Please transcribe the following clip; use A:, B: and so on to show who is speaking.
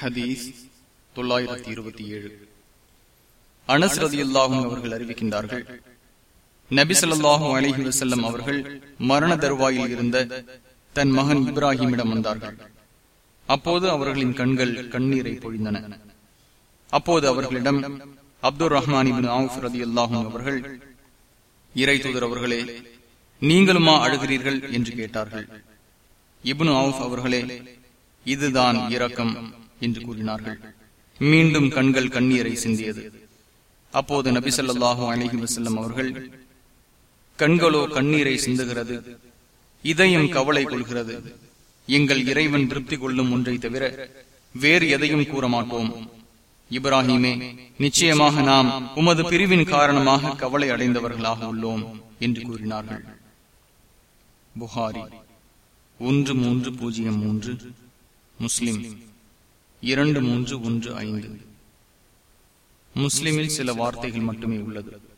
A: ஹதீஸ் தொள்ளாயிரத்தி இருபத்தி ஏழு. அனஸ் ரதியுல்லாஹும் அவர்கள் அறிவிக்கின்றார்கள் நபி சொல்லாஹும் அலைஹி வசல்லம் அவர்கள் மரண தருவாயில் இருந்த தன் மகன் இப்ராஹிமிடம் வந்தார்கள். அப்போது அவர்களின் கண்கள் கண்ணீரை பொழிந்தன. அப்போது அவர்களிடம் அப்துல் ரஹ்மான் இபின் ஆவுஃப் அவர்கள் இறை தூதர் அவர்களே நீங்களுமா அழுகிறீர்கள்? என்று கேட்டார்கள். இப்னு அவுஃப் அவர்களே இதுதான் இரக்கம். என்று கூறினார்கள். மீண்டும் கண்கள் கண்ணீரை சிந்தியது. அப்போது நபிசல்லாஹு அலஹி வசல்லம் அவர்கள் கண்களோ கண்ணீரை சிந்துகிறது. இதயம் கவலை கொள்கிறது. எங்கள் இறைவன் திருப்தி கொள்ளும் ஒன்றை தவிர வேறு எதையும் கூற மாட்டோம். இப்ராஹிமே நிச்சயமாக நாம் உமது பிரிவின் காரணமாக கவலை அடைந்தவர்களாக உள்ளோம் என்று கூறினார்கள். புகாரி ஒன்று மூன்று பூஜ்ஜியம் மூன்று முஸ்லிம். இரண்டு மூன்று ஒன்று ஐந்து. முஸ்லிமில் சில வார்த்தைகள் மட்டுமே உள்ளது.